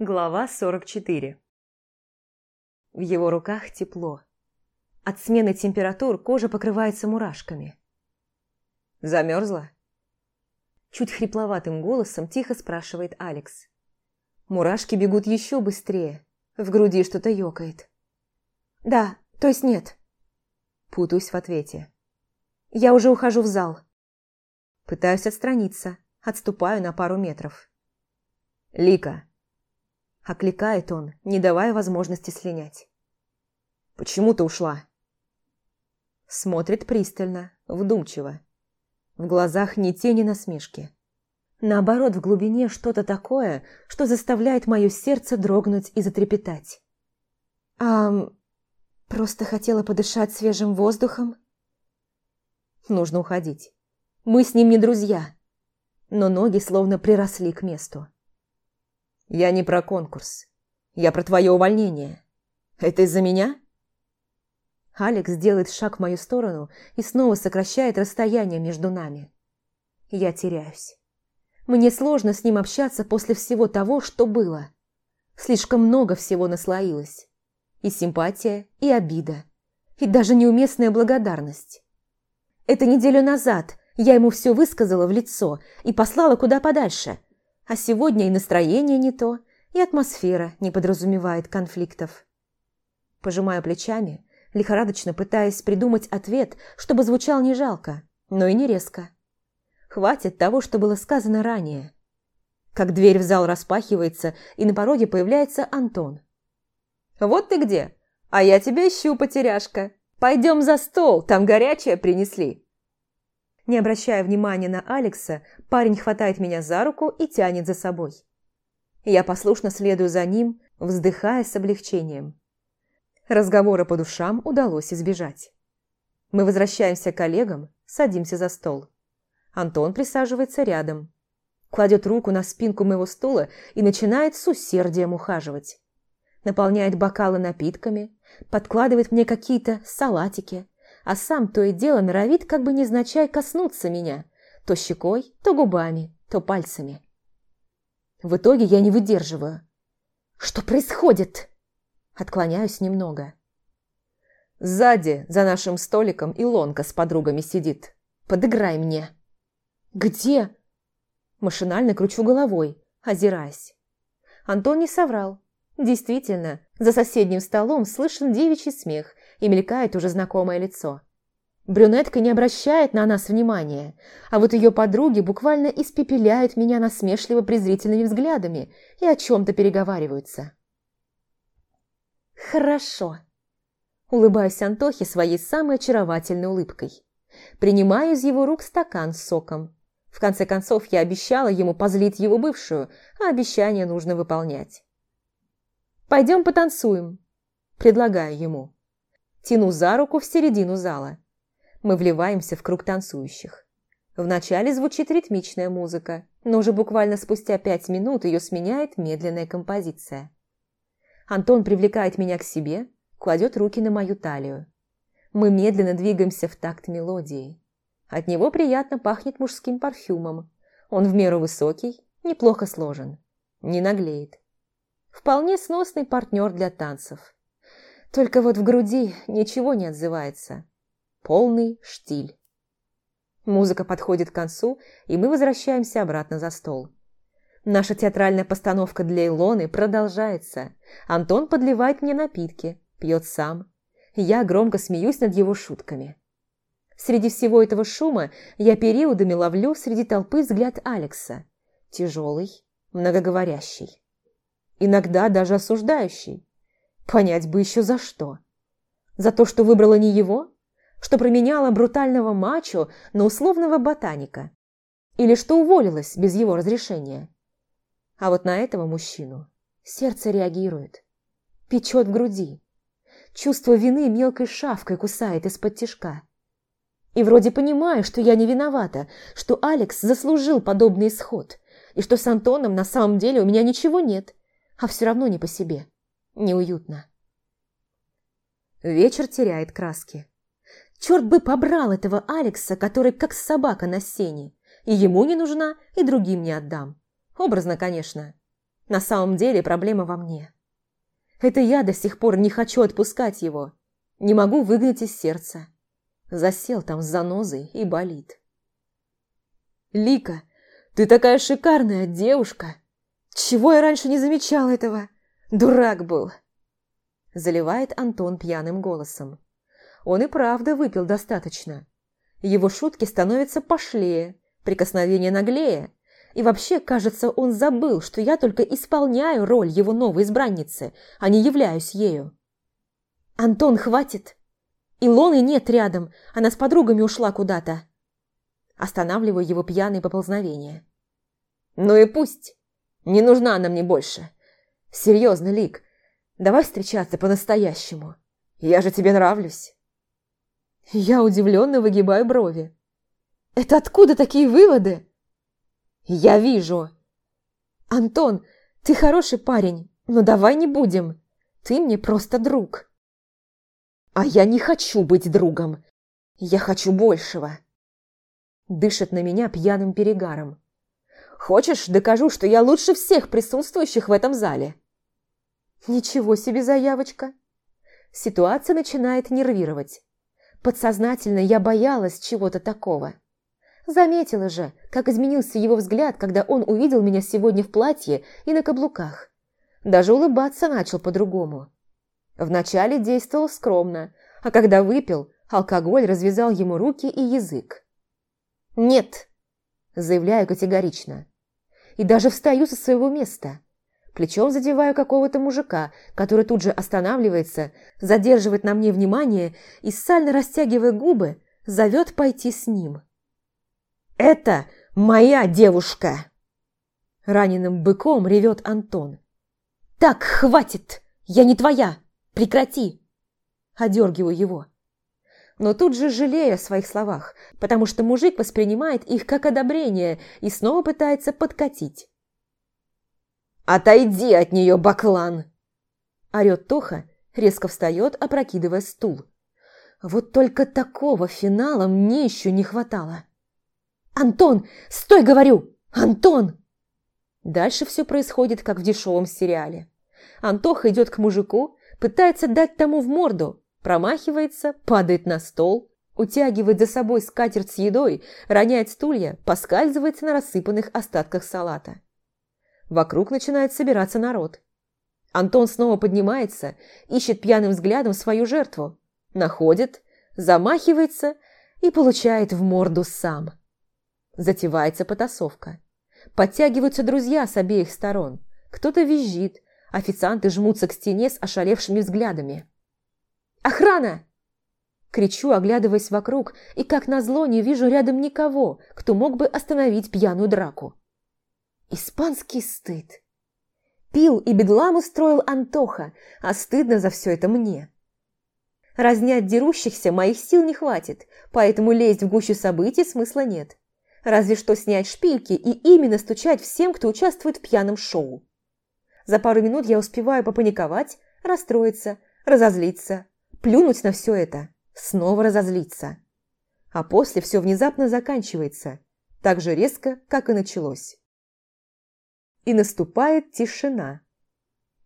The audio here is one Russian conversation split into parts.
Глава 44 В его руках тепло. От смены температур кожа покрывается мурашками. «Замерзла?» Чуть хрипловатым голосом тихо спрашивает Алекс. Мурашки бегут еще быстрее. В груди что-то ёкает. «Да, то есть нет». Путаюсь в ответе. «Я уже ухожу в зал». Пытаюсь отстраниться, отступаю на пару метров. «Лика, Окликает он, не давая возможности слинять. «Почему ты ушла?» Смотрит пристально, вдумчиво. В глазах ни тени насмешки. Наоборот, в глубине что-то такое, что заставляет мое сердце дрогнуть и затрепетать. «А... просто хотела подышать свежим воздухом?» Нужно уходить. Мы с ним не друзья. Но ноги словно приросли к месту. «Я не про конкурс. Я про твое увольнение. Это из-за меня?» Алекс делает шаг в мою сторону и снова сокращает расстояние между нами. Я теряюсь. Мне сложно с ним общаться после всего того, что было. Слишком много всего наслоилось. И симпатия, и обида, и даже неуместная благодарность. Это неделю назад я ему все высказала в лицо и послала куда подальше – а сегодня и настроение не то, и атмосфера не подразумевает конфликтов. Пожимаю плечами, лихорадочно пытаясь придумать ответ, чтобы звучал не жалко, но и не резко. Хватит того, что было сказано ранее. Как дверь в зал распахивается, и на пороге появляется Антон. «Вот ты где! А я тебя ищу, потеряшка! Пойдем за стол, там горячее принесли!» Не обращая внимания на Алекса, парень хватает меня за руку и тянет за собой. Я послушно следую за ним, вздыхая с облегчением. Разговора по душам удалось избежать. Мы возвращаемся к коллегам, садимся за стол. Антон присаживается рядом. Кладет руку на спинку моего стула и начинает с усердием ухаживать. Наполняет бокалы напитками, подкладывает мне какие-то салатики, а сам то и дело норовит как бы незначай коснуться меня, то щекой, то губами, то пальцами. В итоге я не выдерживаю. «Что происходит?» Отклоняюсь немного. Сзади, за нашим столиком, Илонка с подругами сидит. Подыграй мне. «Где?» Машинально кручу головой, озираясь. Антон не соврал. Действительно, за соседним столом слышен девичий смех и мелькает уже знакомое лицо. Брюнетка не обращает на нас внимания, а вот ее подруги буквально испепеляют меня насмешливо-презрительными взглядами и о чем-то переговариваются. «Хорошо», – улыбаюсь Антохе своей самой очаровательной улыбкой. Принимаю из его рук стакан с соком. В конце концов, я обещала ему позлить его бывшую, а обещание нужно выполнять. «Пойдем потанцуем», – предлагаю ему. Тяну за руку в середину зала. Мы вливаемся в круг танцующих. Вначале звучит ритмичная музыка, но уже буквально спустя пять минут ее сменяет медленная композиция. Антон привлекает меня к себе, кладет руки на мою талию. Мы медленно двигаемся в такт мелодии. От него приятно пахнет мужским парфюмом. Он в меру высокий, неплохо сложен, не наглеет. Вполне сносный партнер для танцев. Только вот в груди ничего не отзывается. Полный штиль. Музыка подходит к концу, и мы возвращаемся обратно за стол. Наша театральная постановка для Илоны продолжается. Антон подливает мне напитки, пьет сам. Я громко смеюсь над его шутками. Среди всего этого шума я периодами ловлю среди толпы взгляд Алекса. Тяжелый, многоговорящий. Иногда даже осуждающий. Понять бы еще за что. За то, что выбрала не его? Что променяла брутального мачо на условного ботаника? Или что уволилась без его разрешения? А вот на этого мужчину сердце реагирует. Печет в груди. Чувство вины мелкой шавкой кусает из-под тишка. И вроде понимаю, что я не виновата, что Алекс заслужил подобный исход, и что с Антоном на самом деле у меня ничего нет, а все равно не по себе неуютно. Вечер теряет краски. Черт бы побрал этого Алекса, который как собака на сене. И ему не нужна, и другим не отдам. Образно, конечно. На самом деле проблема во мне. Это я до сих пор не хочу отпускать его. Не могу выгнать из сердца. Засел там с занозой и болит. «Лика, ты такая шикарная девушка! Чего я раньше не замечал этого? Дурак был!» Заливает Антон пьяным голосом. Он и правда выпил достаточно. Его шутки становятся пошлее, прикосновения наглее. И вообще, кажется, он забыл, что я только исполняю роль его новой избранницы, а не являюсь ею. «Антон, хватит! Илоны нет рядом, она с подругами ушла куда-то!» Останавливаю его пьяные поползновения. «Ну и пусть! Не нужна она мне больше! Серьезно, Лик, давай встречаться по-настоящему! Я же тебе нравлюсь!» Я удивленно выгибаю брови. «Это откуда такие выводы?» «Я вижу!» «Антон, ты хороший парень, но давай не будем. Ты мне просто друг». «А я не хочу быть другом. Я хочу большего». Дышит на меня пьяным перегаром. «Хочешь, докажу, что я лучше всех присутствующих в этом зале?» «Ничего себе заявочка!» Ситуация начинает нервировать. Подсознательно я боялась чего-то такого. Заметила же, как изменился его взгляд, когда он увидел меня сегодня в платье и на каблуках. Даже улыбаться начал по-другому. Вначале действовал скромно, а когда выпил, алкоголь развязал ему руки и язык. «Нет!» – заявляю категорично. И даже встаю со своего места. Плечом задеваю какого-то мужика, который тут же останавливается, задерживает на мне внимание и, сально растягивая губы, зовет пойти с ним. «Это моя девушка!» Раненым быком ревет Антон. «Так, хватит! Я не твоя! Прекрати!» Одергиваю его. Но тут же жалею о своих словах, потому что мужик воспринимает их как одобрение и снова пытается подкатить. «Отойди от нее, баклан!» Орет Тоха, резко встает, опрокидывая стул. Вот только такого финала мне еще не хватало. «Антон! Стой, говорю! Антон!» Дальше все происходит, как в дешевом сериале. Антоха идет к мужику, пытается дать тому в морду, промахивается, падает на стол, утягивает за собой скатерть с едой, роняет стулья, поскальзывается на рассыпанных остатках салата. Вокруг начинает собираться народ. Антон снова поднимается, ищет пьяным взглядом свою жертву, находит, замахивается и получает в морду сам. Затевается потасовка. Подтягиваются друзья с обеих сторон. Кто-то визжит, официанты жмутся к стене с ошалевшими взглядами. «Охрана!» Кричу, оглядываясь вокруг, и как назло не вижу рядом никого, кто мог бы остановить пьяную драку. Испанский стыд. Пил и бедлам устроил Антоха, а стыдно за все это мне. Разнять дерущихся моих сил не хватит, поэтому лезть в гущу событий смысла нет. Разве что снять шпильки и именно стучать всем, кто участвует в пьяном шоу. За пару минут я успеваю попаниковать, расстроиться, разозлиться, плюнуть на все это, снова разозлиться. А после все внезапно заканчивается, так же резко, как и началось и наступает тишина.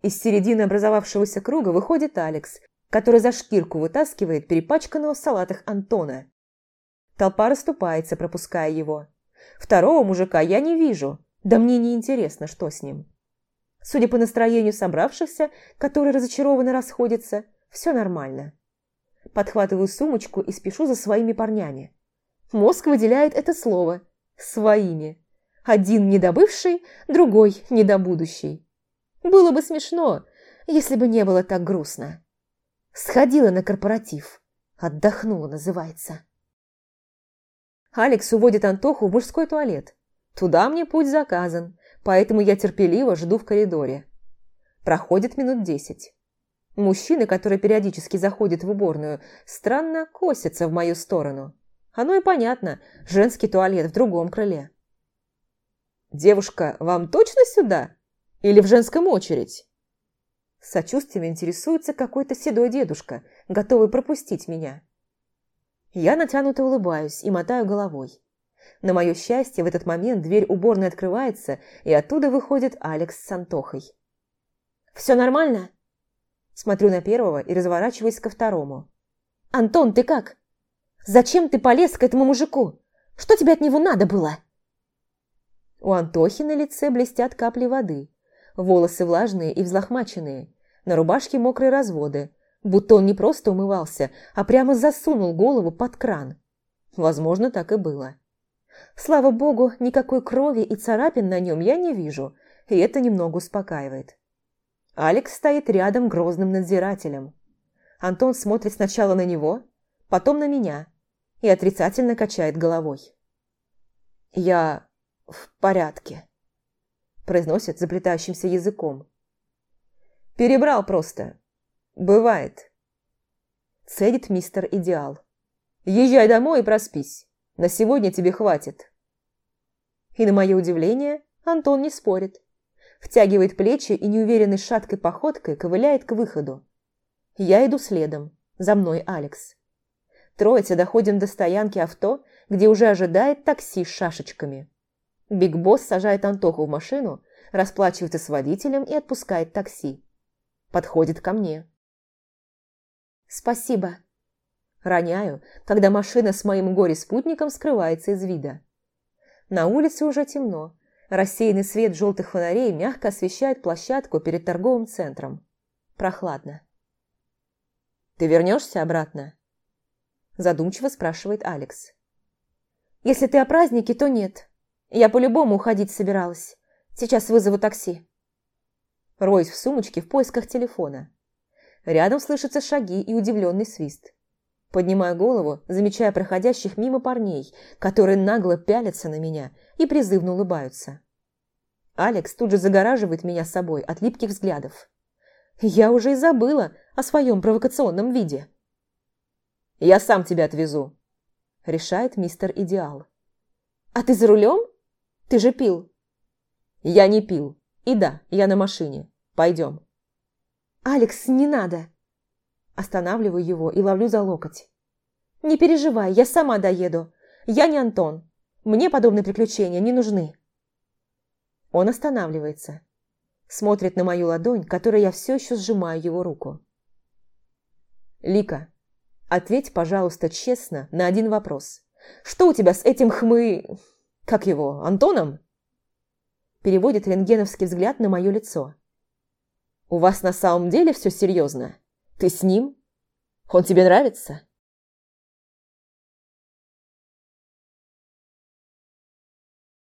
Из середины образовавшегося круга выходит Алекс, который за шкирку вытаскивает перепачканного в салатах Антона. Толпа расступается, пропуская его. Второго мужика я не вижу, да мне не интересно, что с ним. Судя по настроению собравшихся, которые разочарованно расходятся, все нормально. Подхватываю сумочку и спешу за своими парнями. Мозг выделяет это слово «своими». Один недобывший, другой недобудущий. Было бы смешно, если бы не было так грустно. Сходила на корпоратив. Отдохнула, называется. Алекс уводит Антоху в мужской туалет. Туда мне путь заказан, поэтому я терпеливо жду в коридоре. Проходит минут десять. Мужчины, которые периодически заходят в уборную, странно косятся в мою сторону. Оно и понятно, женский туалет в другом крыле. «Девушка, вам точно сюда? Или в женском очередь?» С сочувствием интересуется какой-то седой дедушка, готовый пропустить меня. Я натянуто улыбаюсь и мотаю головой. На мое счастье, в этот момент дверь уборной открывается, и оттуда выходит Алекс с Антохой. «Все нормально?» Смотрю на первого и разворачиваюсь ко второму. «Антон, ты как? Зачем ты полез к этому мужику? Что тебе от него надо было?» У Антохи на лице блестят капли воды. Волосы влажные и взлохмаченные. На рубашке мокрые разводы. Будто он не просто умывался, а прямо засунул голову под кран. Возможно, так и было. Слава богу, никакой крови и царапин на нем я не вижу, и это немного успокаивает. Алекс стоит рядом грозным надзирателем. Антон смотрит сначала на него, потом на меня и отрицательно качает головой. «Я в порядке», – произносит заплетающимся языком. «Перебрал просто. Бывает». Цедит мистер Идеал. «Езжай домой и проспись. На сегодня тебе хватит». И на мое удивление Антон не спорит втягивает плечи и неуверенной шаткой походкой ковыляет к выходу. Я иду следом, за мной Алекс. Троица доходим до стоянки авто, где уже ожидает такси с шашечками. Биг Босс сажает Антоху в машину, расплачивается с водителем и отпускает такси. Подходит ко мне. «Спасибо». Роняю, когда машина с моим горе-спутником скрывается из вида. На улице уже темно, Рассеянный свет желтых фонарей мягко освещает площадку перед торговым центром. Прохладно. «Ты вернешься обратно?» Задумчиво спрашивает Алекс. «Если ты о празднике, то нет. Я по-любому уходить собиралась. Сейчас вызову такси». Роюсь в сумочке в поисках телефона. Рядом слышатся шаги и удивленный свист. Поднимаю голову, замечая проходящих мимо парней, которые нагло пялятся на меня и призывно улыбаются. Алекс тут же загораживает меня собой от липких взглядов. Я уже и забыла о своем провокационном виде. «Я сам тебя отвезу», – решает мистер Идеал. «А ты за рулем? Ты же пил». «Я не пил. И да, я на машине. Пойдем». «Алекс, не надо!» Останавливаю его и ловлю за локоть. «Не переживай, я сама доеду. Я не Антон. Мне подобные приключения не нужны». Он останавливается. Смотрит на мою ладонь, которой я все еще сжимаю его руку. «Лика, ответь, пожалуйста, честно на один вопрос. Что у тебя с этим хмы... как его, Антоном?» Переводит рентгеновский взгляд на мое лицо. «У вас на самом деле все серьезно? Ты с ним? Он тебе нравится?»